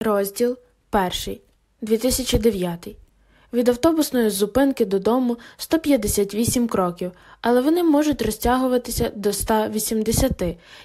Розділ 1. 2009. Від автобусної зупинки додому 158 кроків, але вони можуть розтягуватися до 180,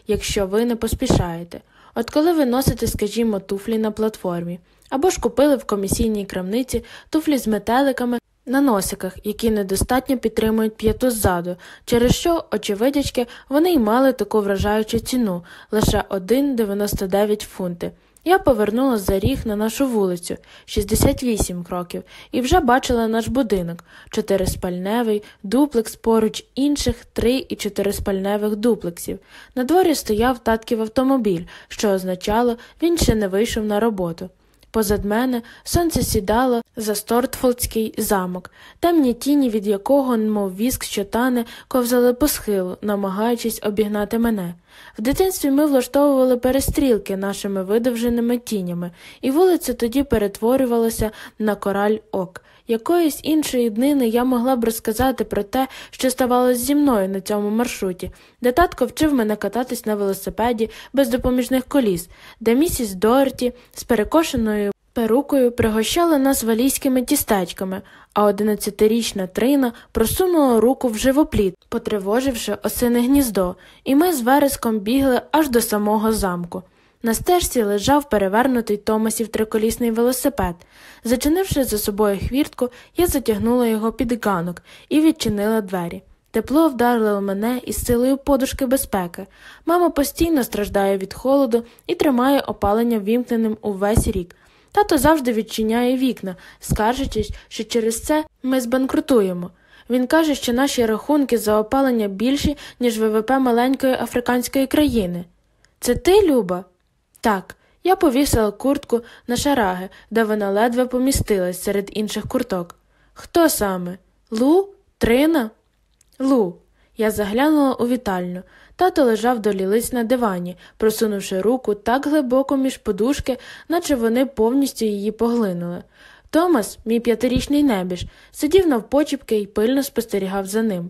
якщо ви не поспішаєте. От коли ви носите, скажімо, туфлі на платформі, або ж купили в комісійній крамниці туфлі з метеликами на носиках, які недостатньо підтримують п'яту ззаду, через що, очевидячки, вони й мали таку вражаючу ціну лише 1,99 фунти. Я повернула за ріг на нашу вулицю 68 кроків і вже бачила наш будинок чотириспальневий, дуплекс поруч інших три і чотириспальневих дуплексів. На дворі стояв татків автомобіль, що означало, він ще не вийшов на роботу. Позад мене сонце сідало за Стортфолдський замок, темні тіні, від якого, мов віск, що тане, ковзали по схилу, намагаючись обігнати мене. В дитинстві ми влаштовували перестрілки нашими видовженими тінями, і вулиця тоді перетворювалася на кораль ок. Якоїсь іншої днини я могла б розказати про те, що ставалося зі мною на цьому маршруті, де татко вчив мене кататись на велосипеді без допоміжних коліс, де місіс Дорті з перекошеною перукою пригощала нас валійськими тістечками, а одинадцятирічна Трина просунула руку в живопліт, потривоживши осине гніздо, і ми з вереском бігли аж до самого замку. На стежці лежав перевернутий Томасів триколісний велосипед. Зачинивши за собою хвіртку, я затягнула його під ганок і відчинила двері. Тепло вдарило мене із силою подушки безпеки. Мама постійно страждає від холоду і тримає опалення вімкненим увесь рік. Тато завжди відчиняє вікна, скаржачись, що через це ми збанкрутуємо. Він каже, що наші рахунки за опалення більші, ніж ВВП маленької африканської країни. Це ти, Люба? Так, я повісила куртку на шараги, де вона ледве помістилась серед інших курток. Хто саме? Лу? Трина? Лу. Я заглянула у вітальню. Тато лежав до лілиць на дивані, просунувши руку так глибоко між подушки, наче вони повністю її поглинули. Томас, мій п'ятирічний небіж, сидів навпочіпки і пильно спостерігав за ним.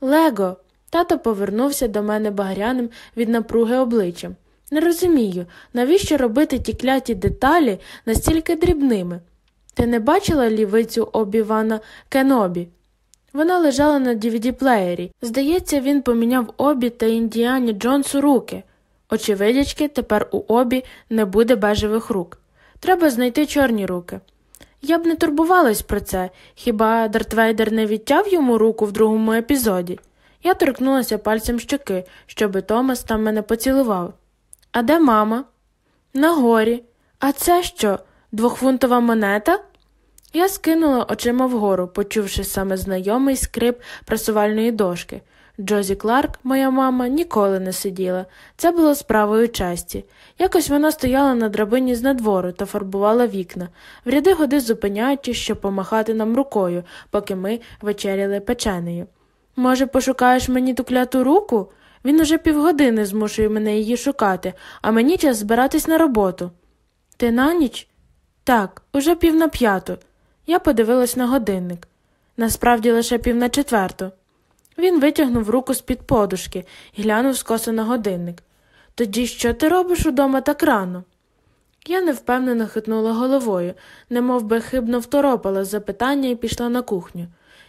Лего. Тато повернувся до мене багряним від напруги обличчям. Не розумію, навіщо робити ті кляті деталі настільки дрібними. Ти не бачила лівицю обівана Кенобі? Вона лежала на dvd плеєрі. Здається, він поміняв обі та індіані Джонсу руки. Очевидячки, тепер у обі не буде бежевих рук. Треба знайти чорні руки. Я б не турбувалась про це, хіба Дартвейдер не відтяв йому руку в другому епізоді. Я торкнулася пальцем щоки, щоби Томас там мене поцілував. А де мама? На горі. А це що? Двохфунтова монета? Я скинула очима вгору, почувши саме знайомий скрип прасувальної дошки. Джозі Кларк, моя мама, ніколи не сиділа. Це було справою часті. Якось вона стояла на драбині з надвору та фарбувала вікна, в ряди годи зупиняючись, щоб помахати нам рукою, поки ми вечеряли печенею. Може, пошукаєш мені ту кляту руку? Він уже півгодини змушує мене її шукати, а мені час збиратись на роботу. Ти на ніч? Так, уже пів на п'яту. Я подивилась на годинник. Насправді лише пів на четверту. Він витягнув руку з під подушки і глянув скоса на годинник. Тоді що ти робиш удома так рано? Я невпевнено хитнула головою, немов би хибно второпала запитання і пішла на кухню.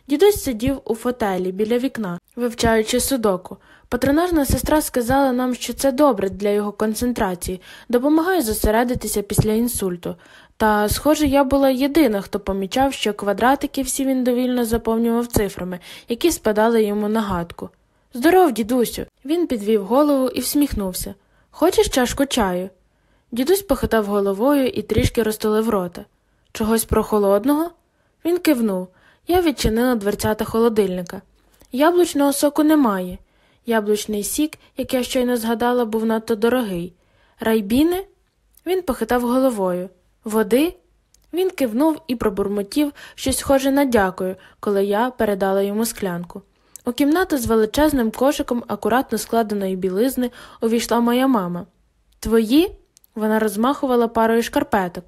Дідусь сидів у фотелі біля вікна, вивчаючи судоку. Патронажна сестра сказала нам, що це добре для його концентрації, допомагає зосередитися після інсульту. Та, схоже, я була єдина, хто помічав, що квадратики всі він довільно заповнював цифрами, які спадали йому на гадку. Здоров, дідусю. Він підвів голову і всміхнувся. Хочеш чашку чаю? Дідусь похитав головою і трішки розтулив рота. Чогось прохолодного? Він кивнув. Я відчинила дверцята холодильника. Яблучного соку немає. Яблучний сік, як я щойно згадала, був надто дорогий. Райбіни? Він похитав головою. Води? Він кивнув і пробурмотів щось схоже на дякую, коли я передала йому склянку. У кімнату з величезним кошиком акуратно складеної білизни увійшла моя мама. Твої? Вона розмахувала парою шкарпеток.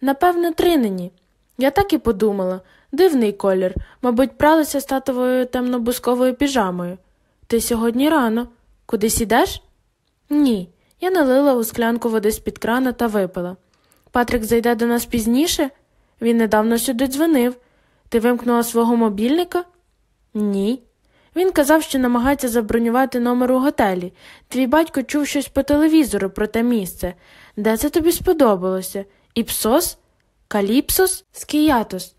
Напевне, тринині. Я так і подумала дивний колір, мабуть, пралися з татовою темно-бусковою піжамою. Ти сьогодні рано. Кудись ідеш? Ні. Я налила у склянку води з під крана та випила. Патрик зайде до нас пізніше? Він недавно сюди дзвонив. Ти вимкнула свого мобільника? Ні. Він казав, що намагається забронювати номер у готелі. Твій батько чув щось по телевізору про те місце. Де це тобі сподобалося? Іпсос? Каліпсос? Скіятос.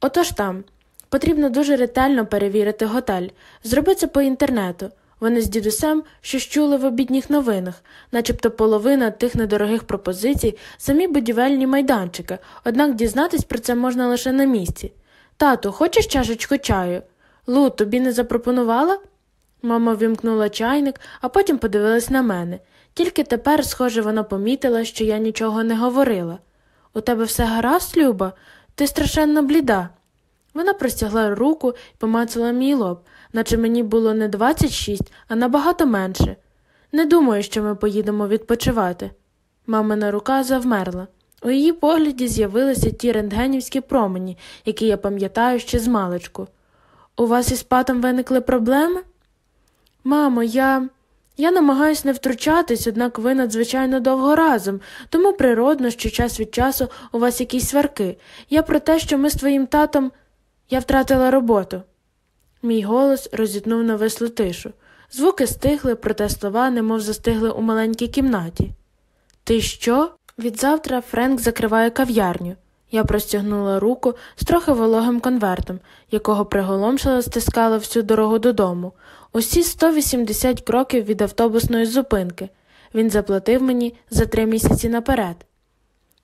Отож там. Потрібно дуже ретельно перевірити готель. Зроби це по інтернету. Вони з дідусем щось чули в обідніх новинах, начебто половина тих недорогих пропозицій самі будівельні майданчики, однак дізнатись про це можна лише на місці. Тату, хочеш чашечку чаю? Лу, тобі не запропонувала? Мама вимкнула чайник, а потім подивилась на мене. Тільки тепер, схоже, вона помітила, що я нічого не говорила. У тебе все гаразд, Люба? Ти страшенно бліда. Вона простягла руку і помацала мій лоб, наче мені було не 26, а набагато менше. Не думаю, що ми поїдемо відпочивати. Мамина рука завмерла. У її погляді з'явилися ті рентгенівські промені, які я пам'ятаю ще з маличку. У вас із патом виникли проблеми? Мамо, я. Я намагаюся не втручатись, однак ви надзвичайно довго разом, тому природно, що час від часу у вас якісь сварки. Я про те, що ми з твоїм татом. Я втратила роботу. Мій голос розітнув на вислу тишу. Звуки стихли, проте слова немов застигли у маленькій кімнаті. Ти що? Відзавтра Френк закриває кав'ярню. Я простягнула руку з трохи вологим конвертом, якого приголомшило стискала всю дорогу додому, усі 180 кроків від автобусної зупинки. Він заплатив мені за три місяці наперед.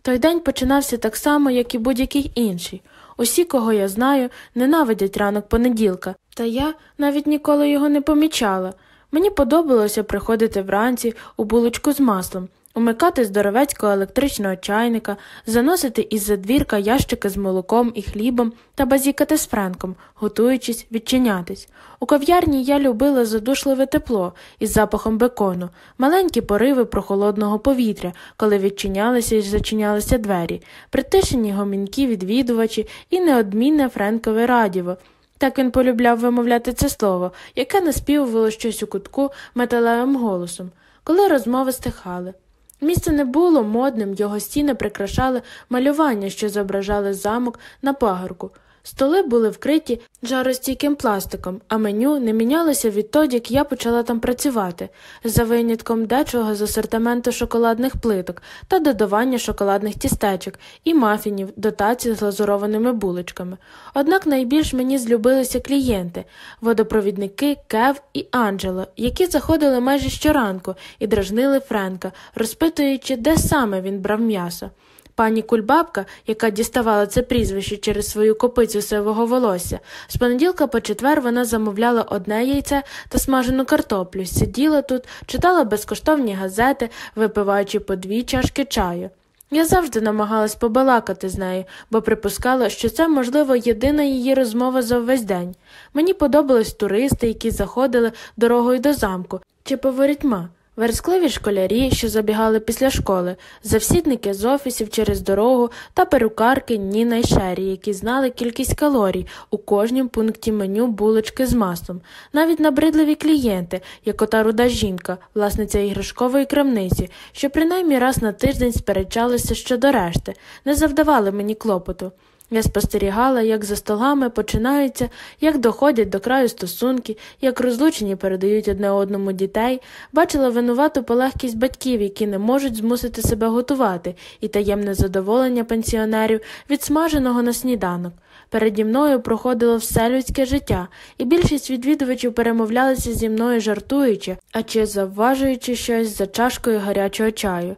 Той день починався так само, як і будь-який інший. Усі, кого я знаю, ненавидять ранок понеділка, та я навіть ніколи його не помічала. Мені подобалося приходити вранці у булочку з маслом, умикати здоровецького електричного чайника, заносити із задвірка ящики з молоком і хлібом та базікати з Френком, готуючись відчинятись. У кав'ярні я любила задушливе тепло із запахом бекону, маленькі пориви прохолодного повітря, коли відчинялися і зачинялися двері, притишені гомінки відвідувачі і неодмінне Френкове радіво. Так він полюбляв вимовляти це слово, яке наспівувало щось у кутку металевим голосом, коли розмови стихали. Місце не було модним, його стіни прикрашали малювання, що зображали замок на пагорку. Столи були вкриті жаростійким пластиком, а меню не мінялося відтоді, як я почала там працювати, за винятком дечого з асортименту шоколадних плиток та додавання шоколадних тістечок і мафінів до таці з глазурованими булочками. Однак найбільш мені злюбилися клієнти водопровідники Кев і Анджело, які заходили майже щоранку і дражнили Френка, розпитуючи, де саме він брав м'ясо. Пані кульбабка, яка діставала це прізвище через свою копицю сивого волосся, з понеділка по четвер вона замовляла одне яйце та смажену картоплю, сиділа тут, читала безкоштовні газети, випиваючи по дві чашки чаю. Я завжди намагалась побалакати з нею, бо припускала, що це, можливо, єдина її розмова за весь день. Мені подобались туристи, які заходили дорогою до замку чи по ворітьма. Верскливі школярі, що забігали після школи, завсідники з офісів через дорогу та перукарки Ніна й Шері, які знали кількість калорій у кожнім пункті меню булочки з маслом, навіть набридливі клієнти, як ота руда жінка, власниця іграшкової крамниці, що принаймні раз на тиждень сперечалися щодо решти, не завдавали мені клопоту. Я спостерігала, як за столами починаються, як доходять до краю стосунки, як розлучені передають одне одному дітей, бачила винувату полегкість батьків, які не можуть змусити себе готувати, і таємне задоволення пенсіонерів від смаженого на сніданок. Переді мною проходило все людське життя, і більшість відвідувачів перемовлялися зі мною жартуючи, а чи завважуючи щось за чашкою гарячого чаю.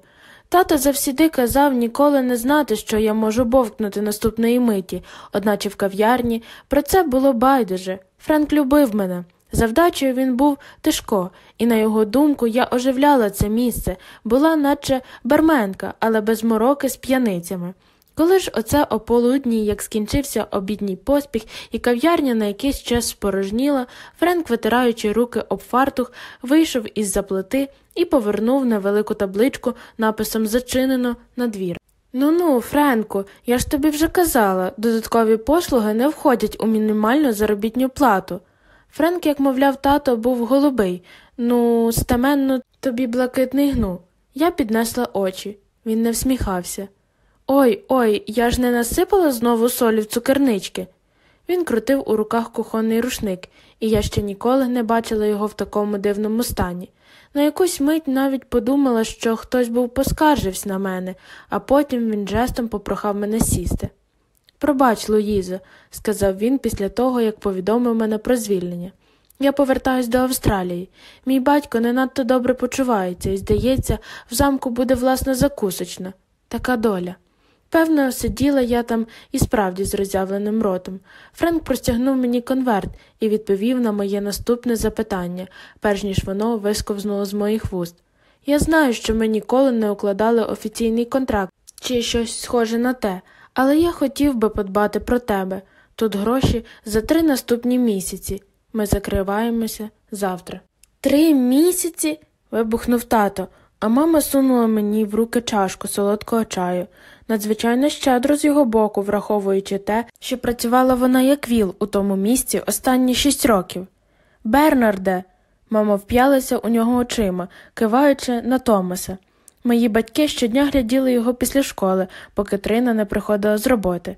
Тато завсіди казав ніколи не знати, що я можу бовкнути наступної миті, одначе в кав'ярні про це було байдуже. Френк любив мене. Завдачею він був тишко, і, на його думку, я оживляла це місце, була наче барменка, але без мороки з п'яницями. Коли ж оце ополудні, як скінчився обідній поспіх, і кав'ярня на якийсь час спорожніла, Френк, витираючи руки об фартух, вийшов із за плити і повернув невелику табличку написом Зачинено на двір. Ну ну, Френку, я ж тобі вже казала, додаткові послуги не входять у мінімальну заробітню плату. Френк, як мовляв, тато, був голубий, ну, стаменно тобі блакитний гну. Я піднесла очі. Він не всміхався. Ой ой, я ж не насипала знову солі в цукернички. Він крутив у руках кухонний рушник, і я ще ніколи не бачила його в такому дивному стані. На якусь мить навіть подумала, що хтось був поскаржився на мене, а потім він жестом попрохав мене сісти. Пробач, Луїзо, сказав він після того, як повідомив мене про звільнення. Я повертаюсь до Австралії. Мій батько не надто добре почувається і, здається, в замку буде власна закусочна. Така доля. Певно, сиділа я там і справді з роззявленим ротом. Френк простягнув мені конверт і відповів на моє наступне запитання, перш ніж воно висковзнуло з моїх вуст. Я знаю, що ми ніколи не укладали офіційний контракт чи щось схоже на те, але я хотів би подбати про тебе. Тут гроші за три наступні місяці. Ми закриваємося завтра. Три місяці? вибухнув тато, а мама сунула мені в руки чашку солодкого чаю, надзвичайно щедро з його боку, враховуючи те, що працювала вона як віл у тому місці останні шість років. Бернарде. Мама вп'ялася у нього очима, киваючи на Томаса. Мої батьки щодня гляділи його після школи, поки Трина не приходила з роботи.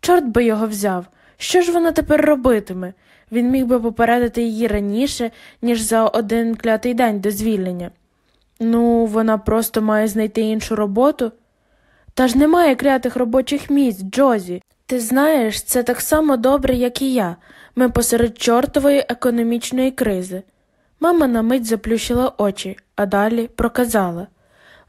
Чорт би його взяв. Що ж вона тепер робитиме? Він міг би попередити її раніше, ніж за один клятий день до звільнення. Ну, вона просто має знайти іншу роботу. Та ж немає клятих робочих місць, Джозі. Ти знаєш, це так само добре, як і я. Ми посеред чортової економічної кризи. Мама на мить заплющила очі, а далі проказала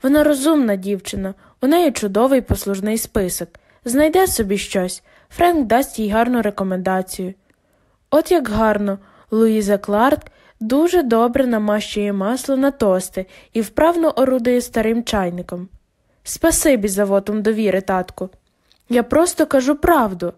вона розумна дівчина, у неї чудовий послужний список. Знайде собі щось, Френк дасть їй гарну рекомендацію. От як гарно, Луїза Кларк дуже добре намащує масло на тости і вправно орудує старим чайником. Спасибі за вотом довіри, татку. Я просто кажу правду.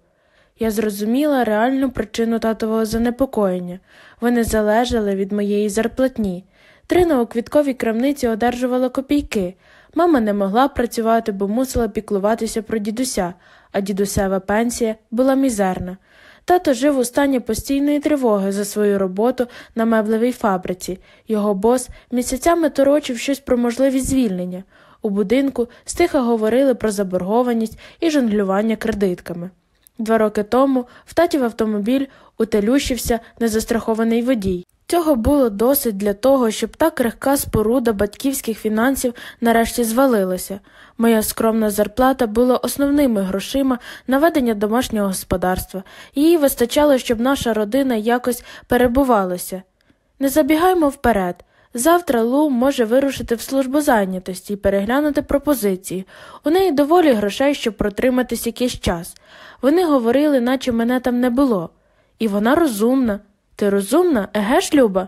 Я зрозуміла реальну причину татового занепокоєння. Вони залежали від моєї зарплатні. Трина у квітковій крамниці одержувала копійки. Мама не могла працювати, бо мусила піклуватися про дідуся, а дідусева пенсія була мізерна. Тато жив у стані постійної тривоги за свою роботу на меблевій фабриці. Його бос місяцями торочив щось про можливість звільнення. У будинку стиха говорили про заборгованість і жонглювання кредитками. Два роки тому в татів автомобіль утелющився незастрахований водій. Цього було досить для того, щоб та крихка споруда батьківських фінансів нарешті звалилася. Моя скромна зарплата була основними грошима на ведення домашнього господарства, її вистачало, щоб наша родина якось перебувалася. Не забігаймо вперед. Завтра Лу може вирушити в службу зайнятості і переглянути пропозиції. У неї доволі грошей, щоб протриматись якийсь час. Вони говорили, наче мене там не було. І вона розумна. Ти розумна, еге ж, Люба?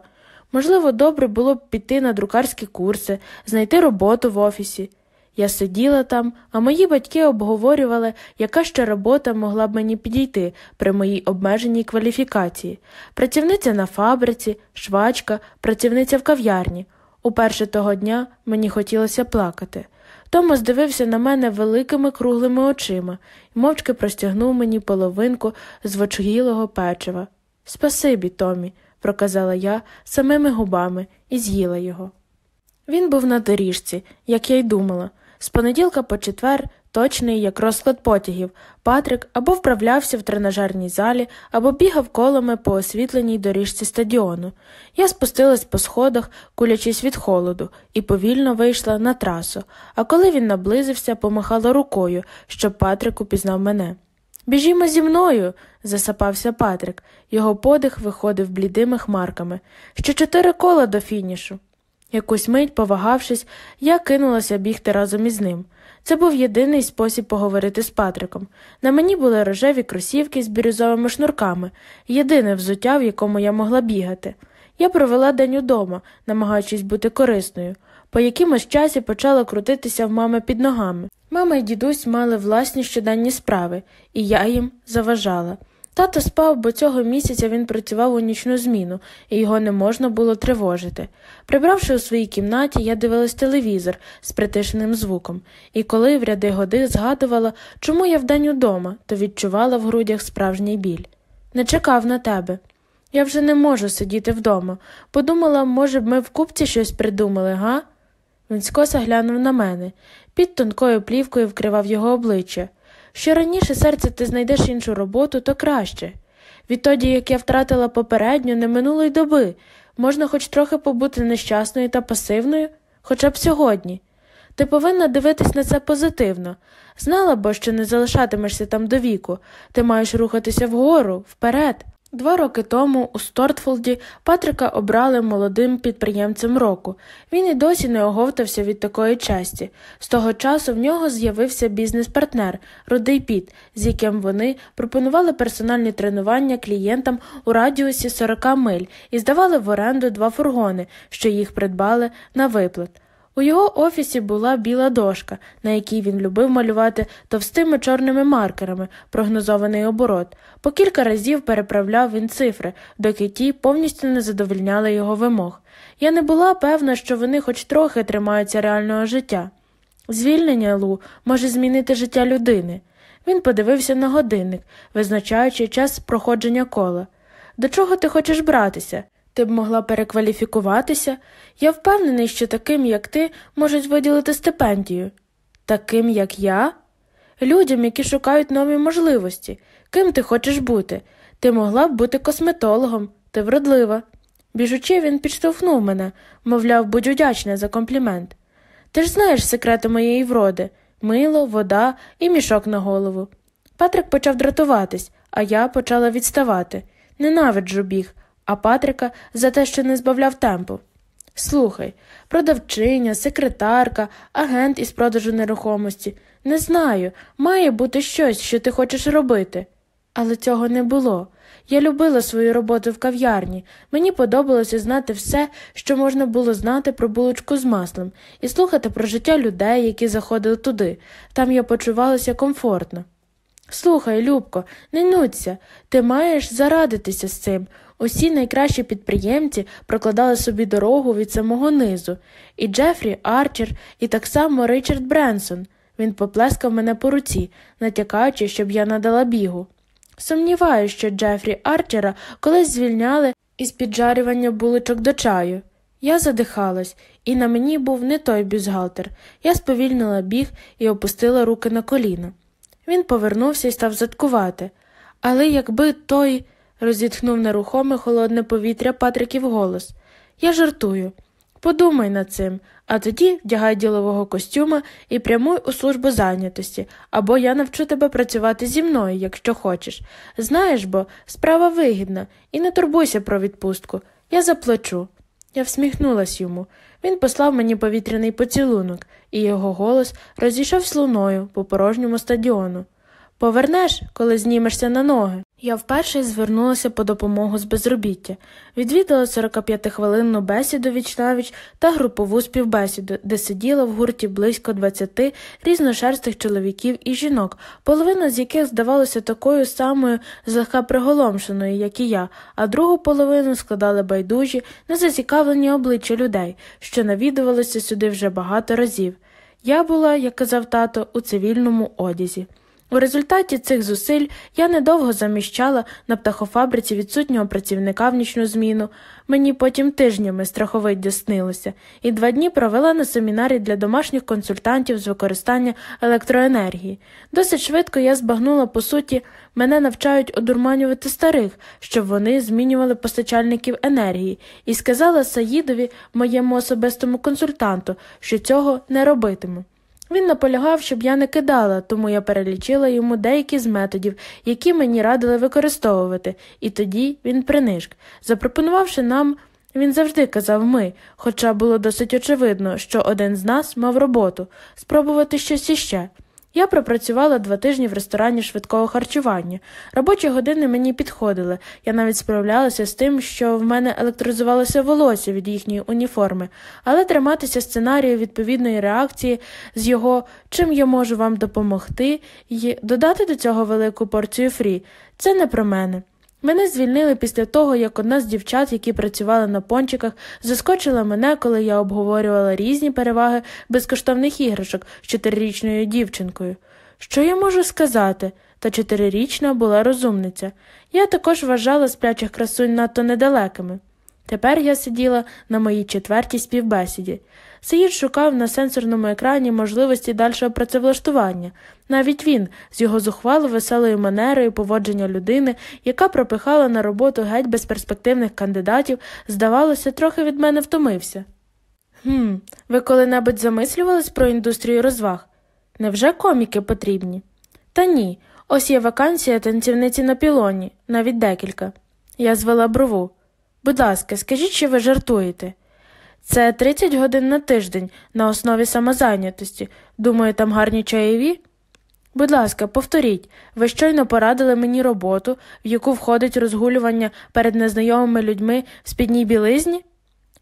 Можливо, добре було б піти на друкарські курси, знайти роботу в офісі. Я сиділа там, а мої батьки обговорювали, яка ще робота могла б мені підійти при моїй обмеженій кваліфікації працівниця на фабриці, швачка, працівниця в кав'ярні. Уперше того дня мені хотілося плакати. Томас дивився на мене великими круглими очима і мовчки простягнув мені половинку з вочгілого печива. Спасибі, Томі, проказала я самими губами і з'їла його. Він був на доріжці, як я й думала. З понеділка по четвер, точний, як розклад потягів, Патрик або вправлявся в тренажерній залі, або бігав колами по освітленій доріжці стадіону. Я спустилась по сходах, кулячись від холоду, і повільно вийшла на трасу, а коли він наблизився, помахала рукою, щоб Патрик упізнав мене. Біжімо зі мною, засапався Патрик. Його подих виходив блідими хмарками. Ще чотири кола до фінішу. Якусь мить, повагавшись, я кинулася бігти разом із ним. Це був єдиний спосіб поговорити з Патриком. На мені були рожеві кросівки з бірюзовими шнурками, єдине взуття, в якому я могла бігати. Я провела день удома, намагаючись бути корисною. По якимось часі почала крутитися в мами під ногами. Мама і дідусь мали власні щоденні справи, і я їм заважала. Тато спав, бо цього місяця він працював у нічну зміну, і його не можна було тривожити. Прибравши у своїй кімнаті, я дивилась телевізор з притишеним звуком, і коли в ряди годи згадувала, чому я вдень удома, то відчувала в грудях справжній біль. Не чекав на тебе. Я вже не можу сидіти вдома. Подумала, може б, ми в купці щось придумали, га? Він скоса глянув на мене. Під тонкою плівкою вкривав його обличчя. Що раніше серце ти знайдеш іншу роботу, то краще. Відтоді, як я втратила попередню, не минулої доби, можна хоч трохи побути нещасною та пасивною, хоча б сьогодні. Ти повинна дивитись на це позитивно. Знала б, що не залишатимешся там до віку, ти маєш рухатися вгору, вперед. Два роки тому у Стортфолді Патрика обрали молодим підприємцем року. Він і досі не оговтався від такої честі. З того часу в нього з'явився бізнес-партнер Рудий Піт, з яким вони пропонували персональні тренування клієнтам у радіусі 40 миль і здавали в оренду два фургони, що їх придбали на виплат. У його офісі була біла дошка, на якій він любив малювати товстими чорними маркерами прогнозований оборот. По кілька разів переправляв він цифри, доки ті повністю не задовольняли його вимог. Я не була певна, що вони хоч трохи тримаються реального життя. Звільнення Лу може змінити життя людини. Він подивився на годинник, визначаючи час проходження кола. До чого ти хочеш братися? Ти б могла перекваліфікуватися. Я впевнений, що таким, як ти, можуть виділити стипендію. Таким, як я? Людям, які шукають нові можливості. Ким ти хочеш бути? Ти могла б бути косметологом, ти вродлива. Біжучи, він підштовхнув мене, мовляв, будь удячна за комплімент. Ти ж знаєш секрети моєї вроди мило, вода і мішок на голову. Патрик почав дратуватись, а я почала відставати. Ненавиджу біг, а Патрика за те, що не збавляв темпу. Слухай, продавчиня, секретарка, агент із продажу нерухомості. Не знаю, має бути щось, що ти хочеш робити. Але цього не було. Я любила свою роботу в кав'ярні. Мені подобалося знати все, що можна було знати про булочку з маслом, і слухати про життя людей, які заходили туди. Там я почувалася комфортно. Слухай, Любко, не нудься, ти маєш зарадитися з цим. Усі найкращі підприємці прокладали собі дорогу від самого низу, і Джефрі Арчер, і так само Ричард Бренсон. Він поплескав мене по руці, натякаючи, щоб я надала бігу. Сумніваюся, що Джефрі Арчера колись звільняли із піджарювання булочок до чаю. Я задихалась, і на мені був не той бюзгалтер. Я сповільнила біг і опустила руки на коліна. Він повернувся і став заткувати. Але якби той розітхнув нерухоме холодне повітря Патриків голос. Я жартую. Подумай над цим, а тоді вдягай ділового костюма і прямуй у службу зайнятості, або я навчу тебе працювати зі мною, якщо хочеш. Знаєш бо, справа вигідна, і не турбуйся про відпустку. Я заплачу. Я всміхнулась йому. Він послав мені повітряний поцілунок, і його голос розійшов луною по порожньому стадіону. Повернеш, коли знімешся на ноги. Я вперше звернулася по допомогу з безробіття, відвідала 45-хвилинну бесіду вічнавіч та групову співбесіду, де сиділо в гурті близько 20 різношерстих чоловіків і жінок, половина з яких здавалася такою самою злегка приголомшеною, як і я, а другу половину складали байдужі, незацікавлені обличчя людей, що навідувалися сюди вже багато разів. Я була, як казав тато, у цивільному одязі. У результаті цих зусиль я недовго заміщала на птахофабриці відсутнього працівника в нічну зміну, мені потім тижнями страховиддя снилося, і два дні провела на семінарі для домашніх консультантів з використання електроенергії. Досить швидко я збагнула, по суті, мене навчають одурманювати старих, щоб вони змінювали постачальників енергії, і сказала Саїдові, моєму особистому консультанту, що цього не робитиму. Він наполягав, щоб я не кидала, тому я перелічила йому деякі з методів, які мені радили використовувати, і тоді він принишк. Запропонувавши нам, він завжди казав ми, хоча було досить очевидно, що один з нас мав роботу спробувати щось іще. Я пропрацювала два тижні в ресторані швидкого харчування. Робочі години мені підходили. Я навіть справлялася з тим, що в мене електризувалося волосся від їхньої уніформи, але триматися сценарію відповідної реакції з його чим я можу вам допомогти і додати до цього велику порцію фрі це не про мене. Мене звільнили після того, як одна з дівчат, які працювали на пончиках, заскочила мене, коли я обговорювала різні переваги безкоштовних іграшок з чотирирічною дівчинкою. Що я можу сказати? Та чотирирічна була розумниця. Я також вважала сплячих красунь надто недалекими. Тепер я сиділа на моїй четвертій співбесіді. Саїд шукав на сенсорному екрані можливості дальшого працевлаштування. Навіть він, з його зухвало веселою манерою поводження людини, яка пропихала на роботу геть безперспективних кандидатів, здавалося, трохи від мене втомився. Хм, ви коли-небудь замислювались про індустрію розваг? Невже коміки потрібні? Та ні, ось є вакансія танцівниці на пілоні, навіть декілька. Я звела брову. Будь ласка, скажіть, що ви жартуєте. Це 30 годин на тиждень на основі самозайнятості. Думаю, там гарні чаєві? Будь ласка, повторіть, ви щойно порадили мені роботу, в яку входить розгулювання перед незнайомими людьми в спідній білизні?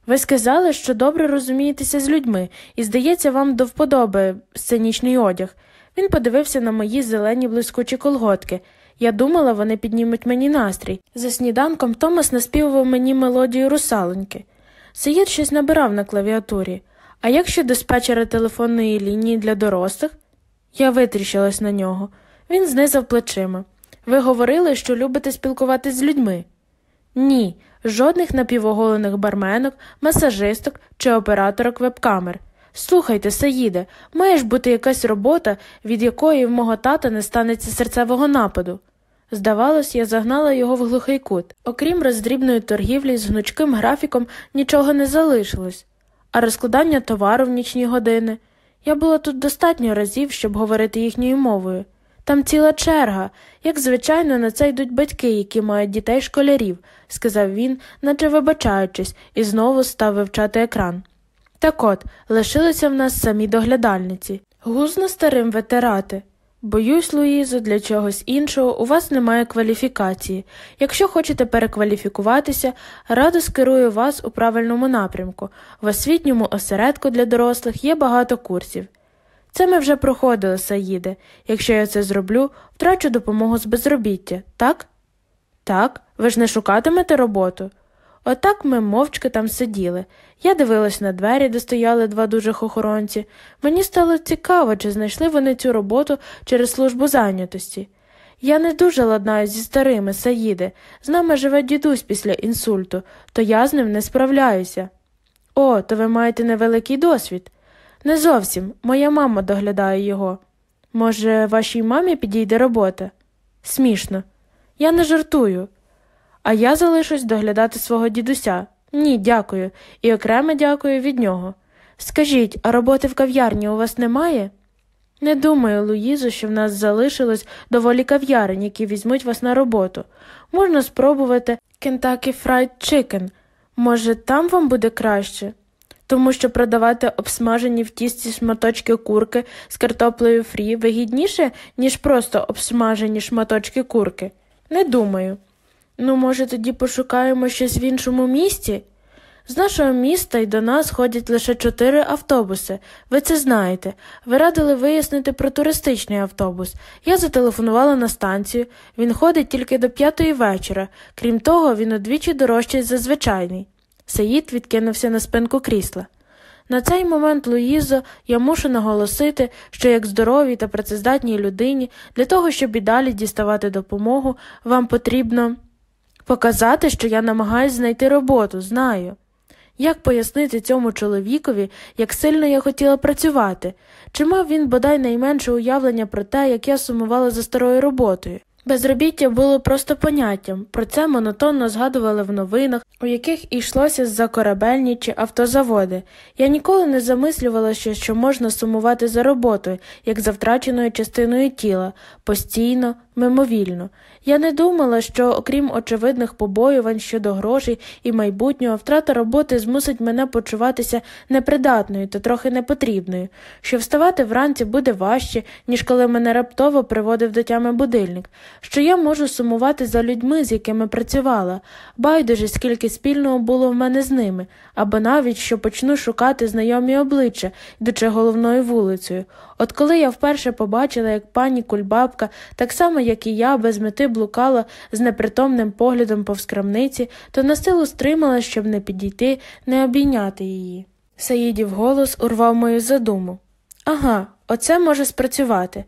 Ви сказали, що добре розумієтеся з людьми, і, здається, вам до вподоби сценічний одяг. Він подивився на мої зелені блискучі колготки. Я думала, вони піднімуть мені настрій. За сніданком Томас наспівував мені мелодію русалоньки. Саїд щось набирав на клавіатурі. А як щодо диспетчера телефонної лінії для дорослих? Я витріщилась на нього. Він знизав плечима. Ви говорили, що любите спілкуватись з людьми? Ні, жодних напівоголених барменок, масажисток чи операторок веб-камер. Слухайте, Саїде, має ж бути якась робота, від якої в мого тата не станеться серцевого нападу. Здавалось, я загнала його в глухий кут. Окрім роздрібної торгівлі з гнучким графіком, нічого не залишилось, а розкладання товару в нічні години. Я була тут достатньо разів, щоб говорити їхньою мовою. Там ціла черга, як звичайно, на це йдуть батьки, які мають дітей школярів, сказав він, наче вибачаючись, і знову став вивчати екран. Так от, лишилися в нас самі доглядальниці. Гузно старим ветерати. Боюсь, Луїзо, для чогось іншого у вас немає кваліфікації. Якщо хочете перекваліфікуватися, радо скерую вас у правильному напрямку. В освітньому осередку для дорослих є багато курсів. Це ми вже проходили, Саїде. Якщо я це зроблю, втрачу допомогу з безробіття, так? Так, ви ж не шукатимете роботу? Отак ми мовчки там сиділи. Я дивилась на двері, де стояли два дужих охоронці. Мені стало цікаво, чи знайшли вони цю роботу через службу зайнятості. Я не дуже ладнаю зі старими, Саїде. З нами живе дідусь після інсульту, то я з ним не справляюся. О, то ви маєте невеликий досвід. Не зовсім. Моя мама доглядає його. Може, вашій мамі підійде робота? Смішно. Я не жартую. А я залишусь доглядати свого дідуся. Ні, дякую, і окремо дякую від нього. Скажіть, а роботи в кав'ярні у вас немає? Не думаю, Луїзо, що в нас залишилось доволі кав'ярень, які візьмуть вас на роботу. Можна спробувати Kentucky Fried Chicken. Може, там вам буде краще? Тому що продавати обсмажені в тісті шматочки курки з картоплею фрі вигідніше, ніж просто обсмажені шматочки курки? Не думаю. Ну, може, тоді пошукаємо щось в іншому місті? З нашого міста й до нас ходять лише чотири автобуси. Ви це знаєте. Ви радили вияснити про туристичний автобус. Я зателефонувала на станцію. Він ходить тільки до п'ятої вечора. Крім того, він удвічі дорожчий за звичайний. Саїд відкинувся на спинку крісла. На цей момент, Луїзо, я мушу наголосити, що як здоровій та працездатній людині, для того, щоб і далі діставати допомогу, вам потрібно. Показати, що я намагаюся знайти роботу, знаю. Як пояснити цьому чоловікові, як сильно я хотіла працювати, чи мав він бодай найменше уявлення про те, як я сумувала за старою роботою? Безробіття було просто поняттям, про це монотонно згадували в новинах, у яких йшлося за корабельні чи автозаводи. Я ніколи не замислювалася, що можна сумувати за роботою, як за втраченою частиною тіла, постійно, мимовільно. Я не думала, що, окрім очевидних побоювань щодо грошей і майбутнього, втрата роботи змусить мене почуватися непридатною та трохи непотрібною, що вставати вранці буде важче, ніж коли мене раптово приводив до тями будильник, що я можу сумувати за людьми, з якими працювала, байдуже, скільки спільного було в мене з ними, або навіть що почну шукати знайомі обличчя, йдучи головною вулицею. От коли я вперше побачила, як пані кульбабка, так само, як і я, без мети блукала з непритомним поглядом повз крамниці, то на силу стримала, щоб не підійти, не обійняти її. Саїдів голос урвав мою задуму. Ага, оце може спрацювати.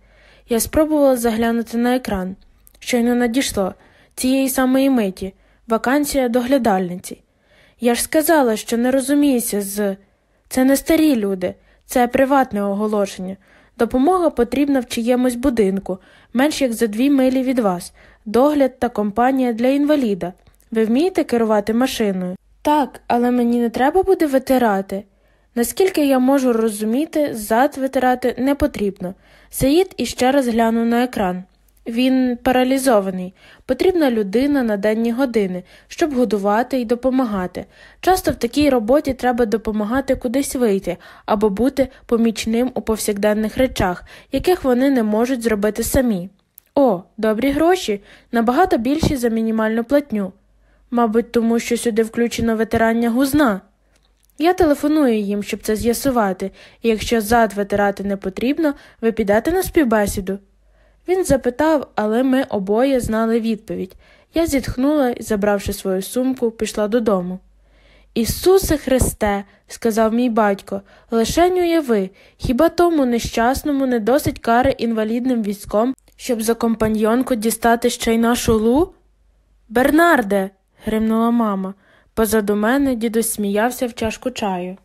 Я спробувала заглянути на екран. Щойно надійшло цієї самої миті, вакансія доглядальниці. Я ж сказала, що не розуміюся з. Це не старі люди, це приватне оголошення. Допомога потрібна в чиємусь будинку, менш як за дві милі від вас, догляд та компанія для інваліда. Ви вмієте керувати машиною? Так, але мені не треба буде витирати. Наскільки я можу розуміти, зад витирати не потрібно. Саїд іще раз глянув на екран. Він паралізований. Потрібна людина на денні години, щоб годувати і допомагати. Часто в такій роботі треба допомагати кудись вийти або бути помічним у повсякденних речах, яких вони не можуть зробити самі. О, добрі гроші, набагато більші за мінімальну платню. Мабуть, тому що сюди включено витирання гузна. Я телефоную їм, щоб це з'ясувати, і якщо зад витирати не потрібно, ви підете на співбесіду. Він запитав, але ми обоє знали відповідь. Я зітхнула і, забравши свою сумку, пішла додому. Ісусе Христе, сказав мій батько, лишень уяви, хіба тому нещасному не досить кари інвалідним військом, щоб за компаньйонку дістати ще й нашу лу? Бернарде. гримнула мама. Позаду мене дідусь сміявся в чашку чаю.